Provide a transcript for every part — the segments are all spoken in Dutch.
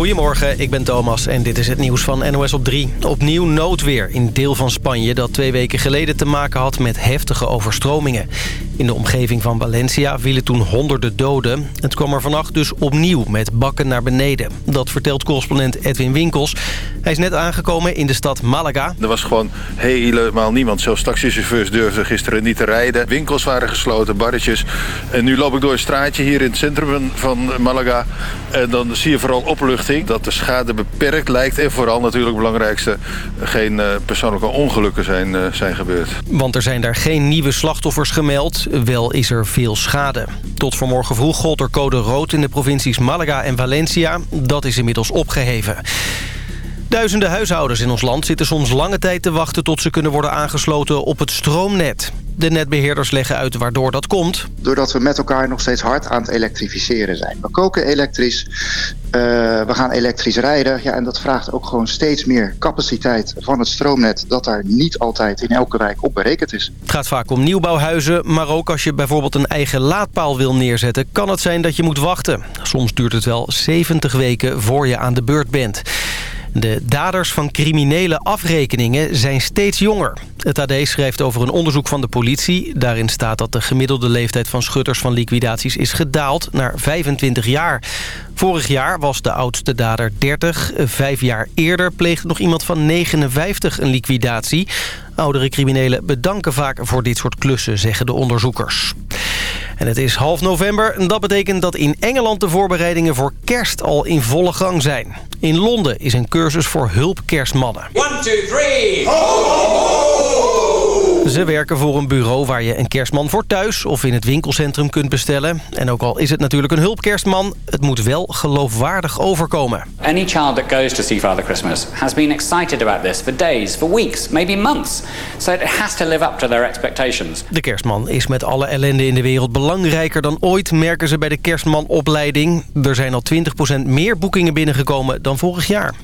Goedemorgen, ik ben Thomas en dit is het nieuws van NOS op 3. Opnieuw noodweer in deel van Spanje dat twee weken geleden te maken had met heftige overstromingen. In de omgeving van Valencia vielen toen honderden doden. Het kwam er vannacht dus opnieuw met bakken naar beneden. Dat vertelt correspondent Edwin Winkels. Hij is net aangekomen in de stad Malaga. Er was gewoon helemaal niemand. Zelfs taxichauffeurs durfden gisteren niet te rijden. Winkels waren gesloten, barretjes. En nu loop ik door een straatje hier in het centrum van Malaga. En dan zie je vooral opluchting. Dat de schade beperkt lijkt. En vooral natuurlijk het belangrijkste... geen eh, persoonlijke ongelukken zijn, eh, zijn gebeurd. Want er zijn daar geen nieuwe slachtoffers gemeld. Wel is er veel schade. Tot vanmorgen vroeg gold er code rood in de provincies Malaga en Valencia. Dat is inmiddels opgeheven. Duizenden huishoudens in ons land zitten soms lange tijd te wachten... tot ze kunnen worden aangesloten op het stroomnet. De netbeheerders leggen uit waardoor dat komt. Doordat we met elkaar nog steeds hard aan het elektrificeren zijn. We koken elektrisch, uh, we gaan elektrisch rijden. Ja, en dat vraagt ook gewoon steeds meer capaciteit van het stroomnet... dat daar niet altijd in elke wijk op berekend is. Het gaat vaak om nieuwbouwhuizen, maar ook als je bijvoorbeeld een eigen laadpaal wil neerzetten... kan het zijn dat je moet wachten. Soms duurt het wel 70 weken voor je aan de beurt bent. De daders van criminele afrekeningen zijn steeds jonger. Het AD schrijft over een onderzoek van de politie. Daarin staat dat de gemiddelde leeftijd van schutters van liquidaties is gedaald naar 25 jaar. Vorig jaar was de oudste dader 30. Vijf jaar eerder pleegde nog iemand van 59 een liquidatie. Oudere criminelen bedanken vaak voor dit soort klussen, zeggen de onderzoekers. En het is half november en dat betekent dat in Engeland de voorbereidingen voor kerst al in volle gang zijn. In Londen is een cursus voor hulpkerstmannen. 1, 2, 3, Ze werken voor een bureau waar je een kerstman voor thuis of in het winkelcentrum kunt bestellen. En ook al is het natuurlijk een hulpkerstman, het moet wel geloofwaardig overkomen. Any child that goes to see Father Christmas has been excited about this for days, for weeks, maybe months. So it has to live up to their expectations. De kerstman is met alle ellende in de wereld belangrijker dan ooit, merken ze bij de kerstmanopleiding. Er zijn al 20% meer boekingen binnengekomen dan vorig jaar.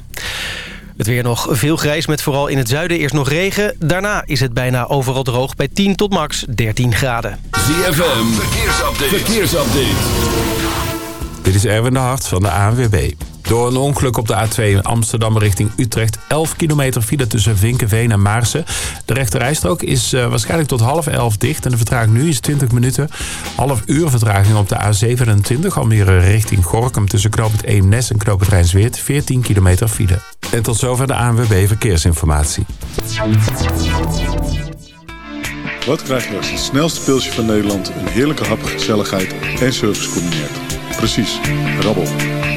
Het weer nog veel grijs met vooral in het zuiden eerst nog regen. Daarna is het bijna overal droog bij 10 tot max 13 graden. ZFM, verkeersupdate. verkeersupdate. Dit is Erwin de Hart van de ANWB. Door een ongeluk op de A2 Amsterdam richting Utrecht. 11 kilometer file tussen Vinkenveen en Maarsen. De rechterrijstrook is uh, waarschijnlijk tot half 11 dicht. En de vertraging nu is 20 minuten. Half uur vertraging op de A27. Almere richting Gorkum tussen knooppunt Eemnes en knooppunt Rijnsweert. 14 kilometer file. En tot zover de ANWB Verkeersinformatie. Wat krijg je als het snelste pilsje van Nederland... een heerlijke hap, gezelligheid en service combineert? Precies, rabbel.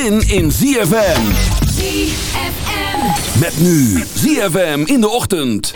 zin in ZFM. ZFM. Met nu ZFM in de ochtend.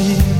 sing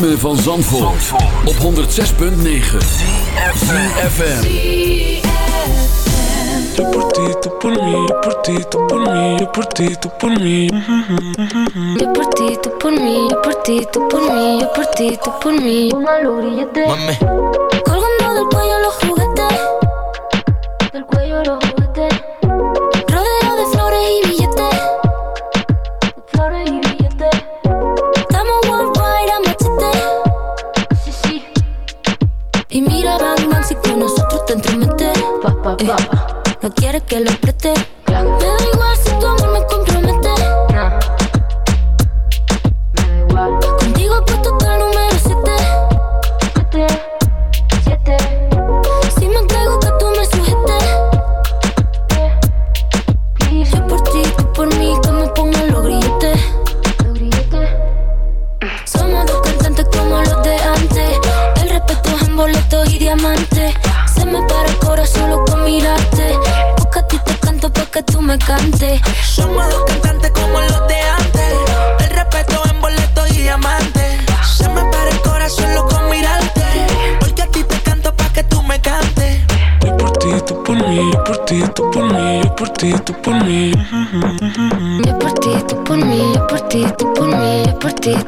ritme van Zandvoort, op 106.9 CFFM Yo por ti, tú por mí, yo por ti, tú por mí, yo por ti, tú por mí. Yo por ti, tú por mí, yo por ti, tú por mí, yo por ti, tú por mí. Mami. Colgando del cuello los juguetes. Del cuello los que lo preste.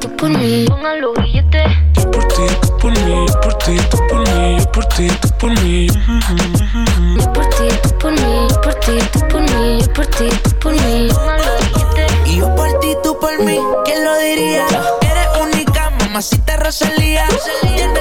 Tú por mí. Pongan los billetes. Yo por ti, tú por mí, yo por ti, tú por mí, yo por ti, tú por mí. Yo por ti, tú por mí, yo por ti, tú por mí, yo por ti, tú por mí. Pongan los billetes. Y yo por ti, tú por mí, ¿quién lo diría? Eres única, mamacita Rosalía. Tiene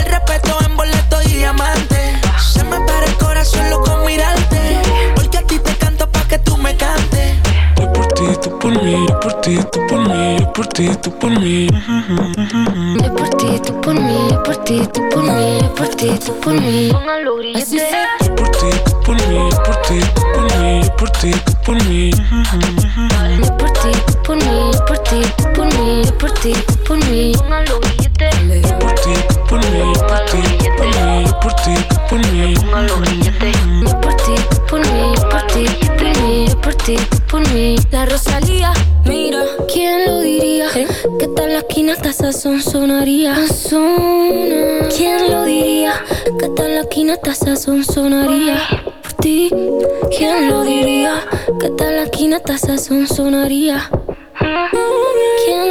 ti, tú por mí, yo por ti, tú por mí. Yo por ti, tú por mí, yo por ti, tú por mí, yo por ti, tú por mí. Así será. Yo por ti, tú por mí, yo por ti, tú por mí, yo por ti, tú por mí. Yo por ti, tú por mí, yo por ti, tú por mí, yo por ti, tú por mí. Yo por ti, tú por mí, yo por ti, tú por mí, yo por ti, tú por mí. Yo por ti, tú por mí, yo por ti, tú por mí, yo por ti, tú por mí. La Rosalía. ¿Quién lo diría? ¿Eh? Que tal la esquina esta son sonaría? Sona. ¿Quién lo diría? Que tal la esquina esta son sonaría? Por ti, ¿quién lo diría? Que tal la esquina esta son sonaría? Mm. ¿Quién